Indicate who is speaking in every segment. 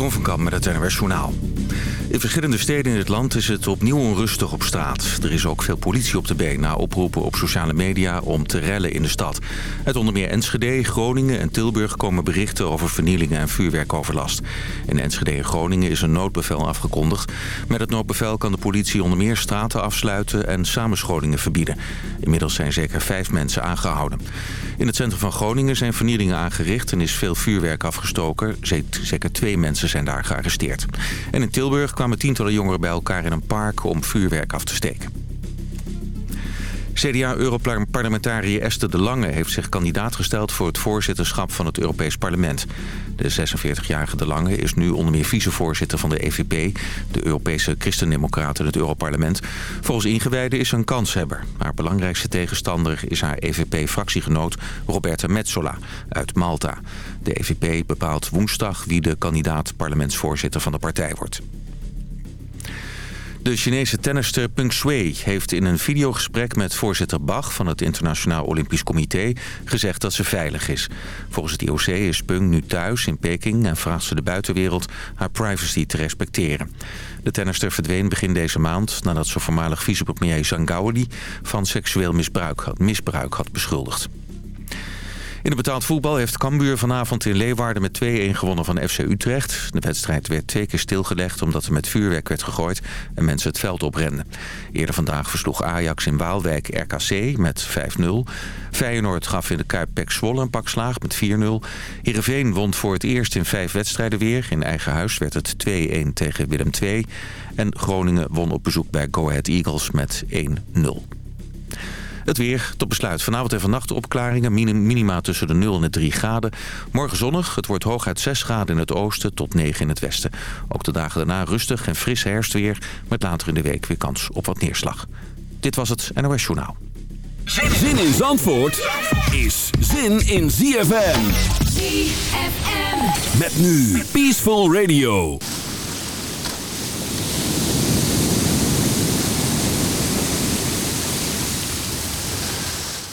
Speaker 1: Jeroen van Kamp met het NRS Journaal. In verschillende steden in het land is het opnieuw onrustig op straat. Er is ook veel politie op de been na oproepen op sociale media om te rellen in de stad. Uit onder meer Enschede, Groningen en Tilburg komen berichten over vernielingen en vuurwerkoverlast. In Enschede en Groningen is een noodbevel afgekondigd. Met het noodbevel kan de politie onder meer straten afsluiten en samenscholingen verbieden. Inmiddels zijn zeker vijf mensen aangehouden. In het centrum van Groningen zijn vernielingen aangericht en is veel vuurwerk afgestoken. Zeker twee mensen zijn daar gearresteerd. En in Tilburg kwamen tientallen jongeren bij elkaar in een park om vuurwerk af te steken. CDA-europarlementariër Esther De Lange heeft zich kandidaat gesteld voor het voorzitterschap van het Europees Parlement. De 46-jarige De Lange is nu onder meer vicevoorzitter van de EVP, de Europese Christendemocraten in het Europarlement. Volgens ingewijden is ze een kanshebber. Haar belangrijkste tegenstander is haar EVP-fractiegenoot Roberta Metsola uit Malta. De EVP bepaalt woensdag wie de kandidaat parlementsvoorzitter van de partij wordt. De Chinese tennister Peng Shui heeft in een videogesprek met voorzitter Bach van het Internationaal Olympisch Comité gezegd dat ze veilig is. Volgens het IOC is Peng nu thuis in Peking en vraagt ze de buitenwereld haar privacy te respecteren. De tennister verdween begin deze maand nadat ze voormalig vicepremier Zhang Gaoli van seksueel misbruik misbruik had beschuldigd. In het betaald voetbal heeft Cambuur vanavond in Leeuwarden met 2-1 gewonnen van FC Utrecht. De wedstrijd werd twee keer stilgelegd omdat er met vuurwerk werd gegooid en mensen het veld oprenden. Eerder vandaag versloeg Ajax in Waalwijk RKC met 5-0. Feyenoord gaf in de Kuip Pek Zwolle een pak slaag met 4-0. Heerenveen won voor het eerst in vijf wedstrijden weer. In eigen huis werd het 2-1 tegen Willem II. En Groningen won op bezoek bij Go Ahead Eagles met 1-0. Het weer tot besluit. Vanavond en vannacht opklaringen. Minima tussen de 0 en de 3 graden. Morgen zonnig. Het wordt hooguit 6 graden in het oosten tot 9 in het westen. Ook de dagen daarna rustig en fris herfstweer. Met later in de week weer kans op wat neerslag. Dit was het NOS Journaal.
Speaker 2: Zin in Zandvoort is zin in ZFM.
Speaker 3: ZFM.
Speaker 2: Met nu Peaceful Radio.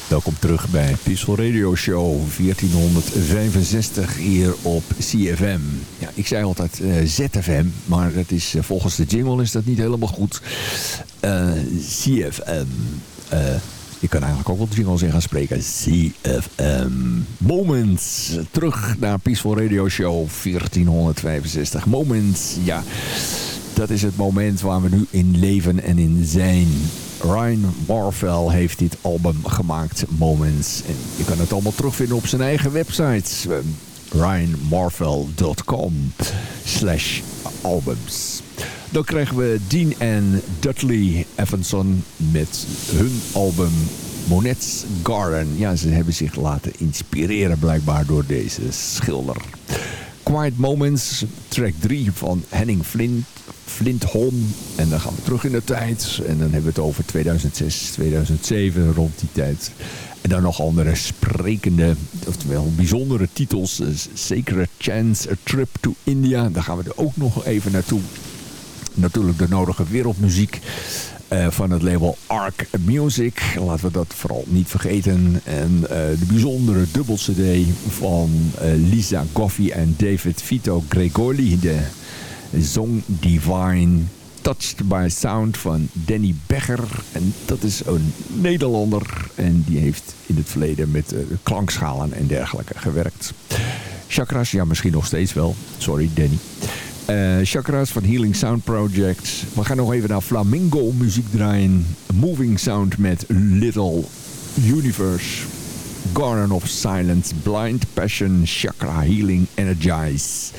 Speaker 4: Welkom terug bij Peaceful Radio Show 1465 hier op CFM. Ja, ik zei altijd eh, ZFM, maar dat is, uh, volgens de jingle is dat niet helemaal goed. Uh, eh, CFM. je kan eigenlijk ook wel jingles in gaan spreken. CFM. Moments. Terug naar Peaceful Radio Show 1465. Moments, ja. Dat is het moment waar we nu in leven en in zijn. Ryan Marvell heeft dit album gemaakt, Moments. En je kan het allemaal terugvinden op zijn eigen website. Ehm, ryanmarvell.com slash albums. Dan krijgen we Dean en Dudley Evanson met hun album Monet's Garden. Ja, ze hebben zich laten inspireren blijkbaar door deze schilder. Quiet Moments, track 3 van Henning Flint, Flintholm. En dan gaan we terug in de tijd. En dan hebben we het over 2006, 2007, rond die tijd. En dan nog andere sprekende, oftewel bijzondere titels. Sacred Chance, A Trip to India. Daar gaan we er ook nog even naartoe. Natuurlijk de nodige wereldmuziek. Uh, van het label Arc Music. Laten we dat vooral niet vergeten. En uh, de bijzondere dubbel cd van Lisa Goffey en David Vito Gregoli. De Song Divine. Touched by Sound van Danny Becker. En dat is een Nederlander. En die heeft in het verleden met klankschalen en dergelijke gewerkt. Chakras, ja misschien nog steeds wel. Sorry Danny. Uh, chakras van Healing Sound Project. We gaan nog even naar Flamingo muziek draaien. Moving Sound met Little Universe. Garden of Silence, Blind Passion, Chakra Healing, Energize,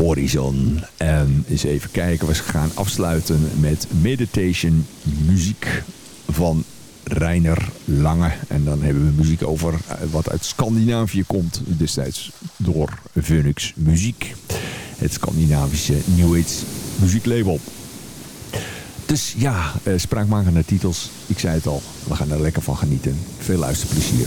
Speaker 4: Horizon. En eens even kijken, we gaan afsluiten met Meditation muziek van Reiner Lange. En dan hebben we muziek over eh, wat uit Scandinavië komt, destijds door Phoenix Muziek het Scandinavische New Age muzieklabel. Dus ja, uh, spraakmakende titels. Ik zei het al, we gaan er lekker van genieten. Veel luisterplezier.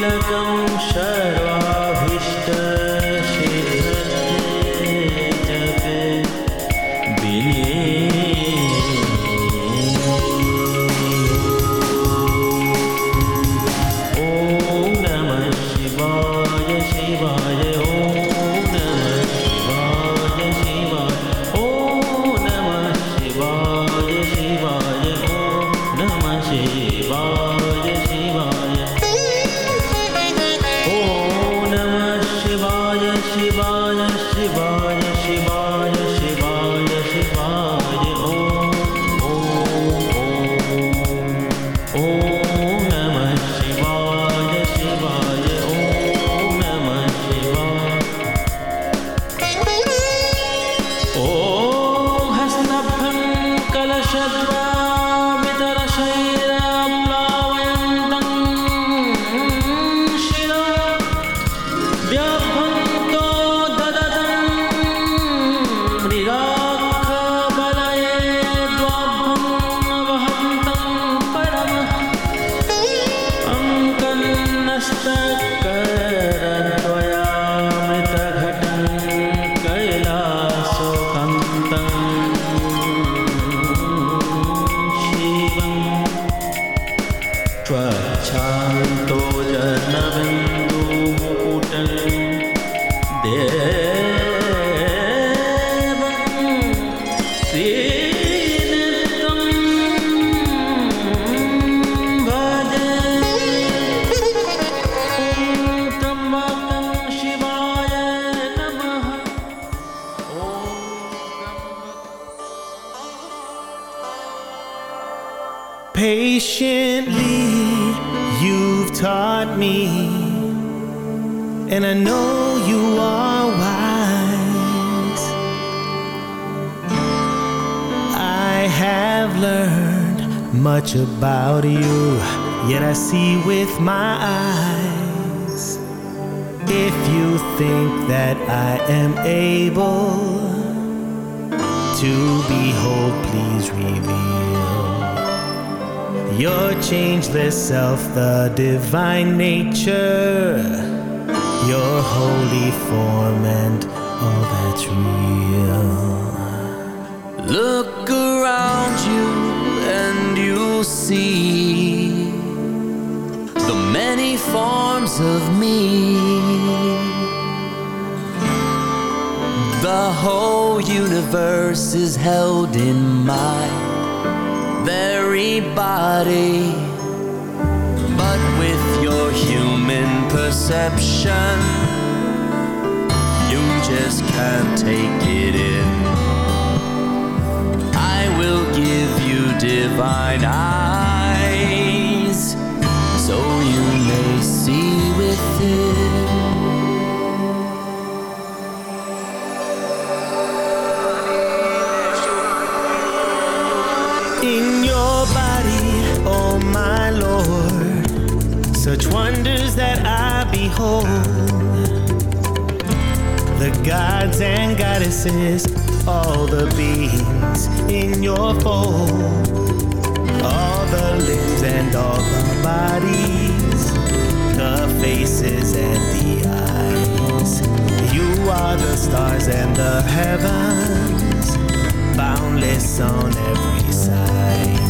Speaker 5: لكم شاكرين
Speaker 6: Patiently, you've taught me, and I know you are wise. I have learned much about you, yet I see with my eyes. If you think that I am able to behold, please reveal your changeless self, the divine nature, your holy form, and all that's real.
Speaker 7: Look around you and you'll see the many forms of me. The whole universe is held in my very body. But with your human perception, you just can't take it in. I will give you divine eyes
Speaker 6: The gods and goddesses, all the beings in your fold. All the limbs and all the bodies, the faces and the eyes. You are the stars and the heavens boundless on every side.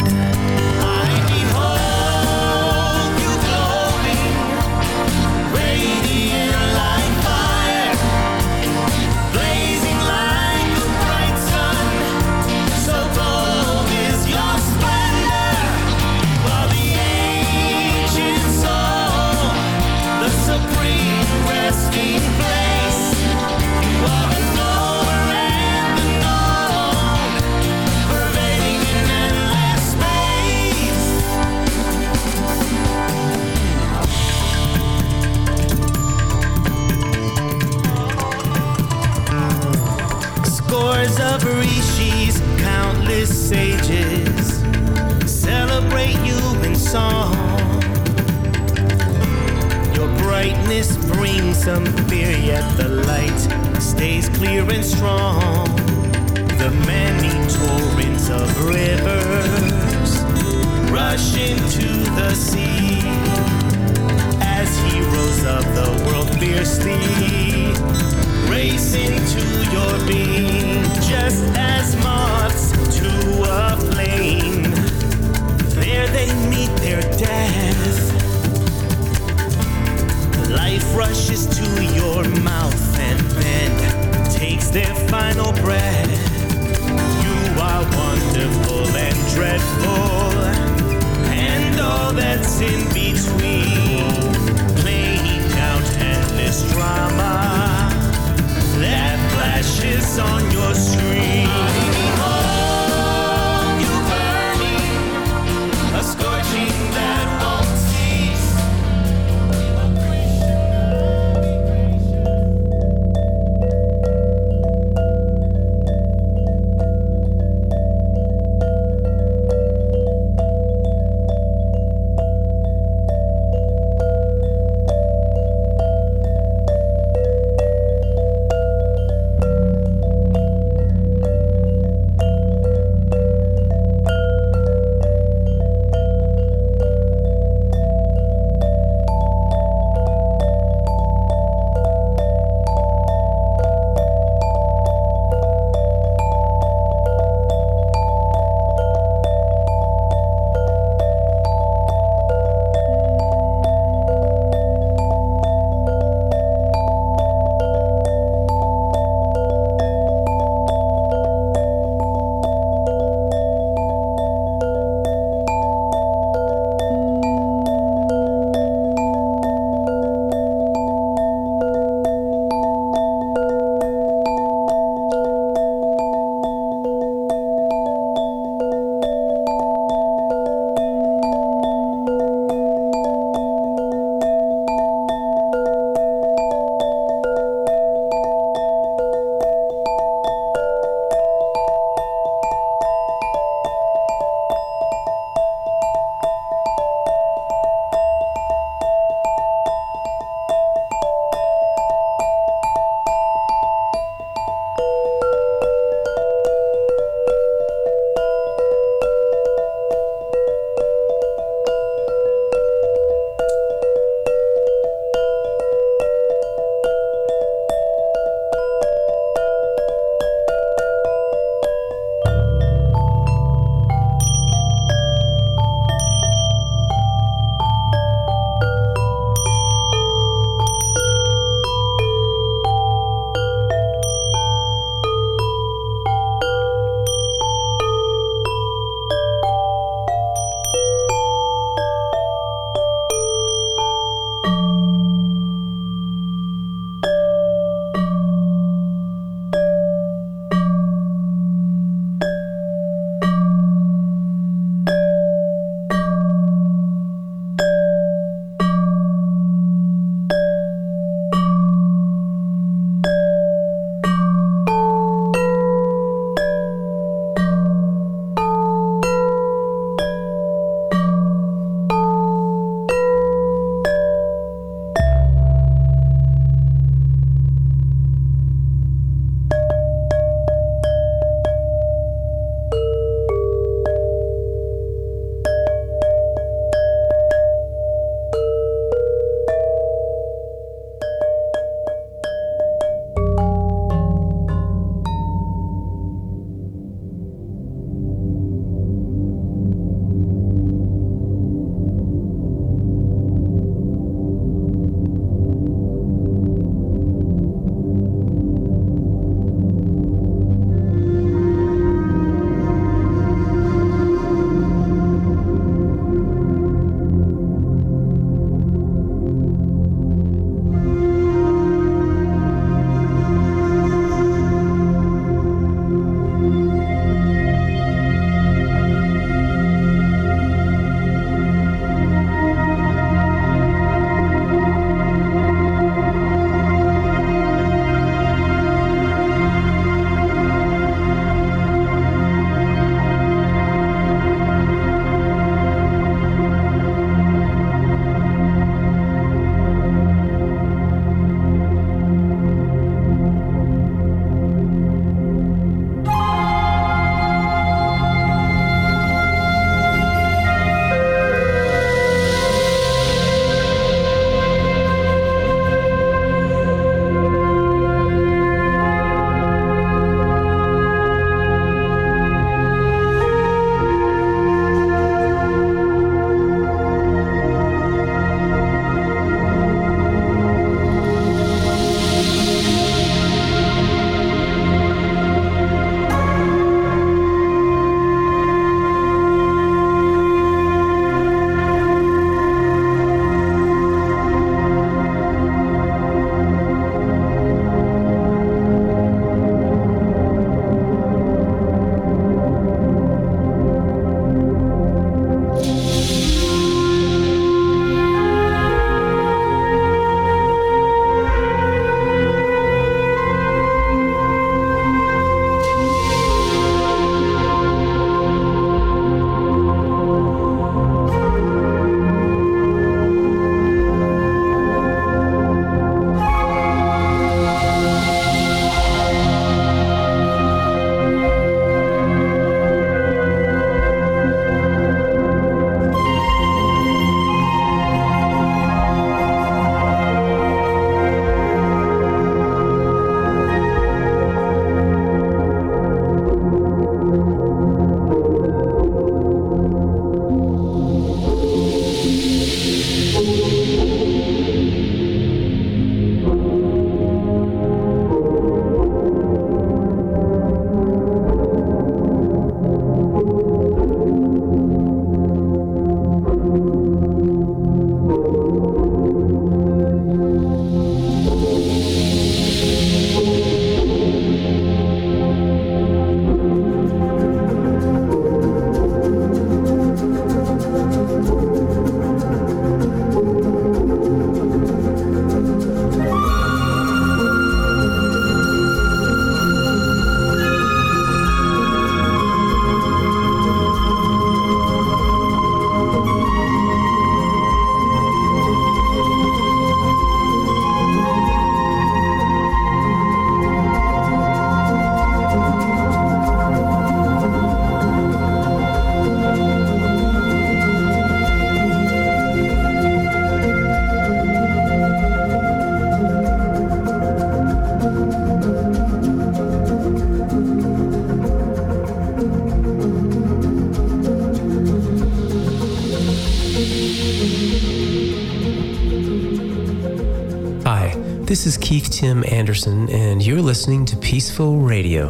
Speaker 8: Tim Anderson, and you're listening to Peaceful Radio.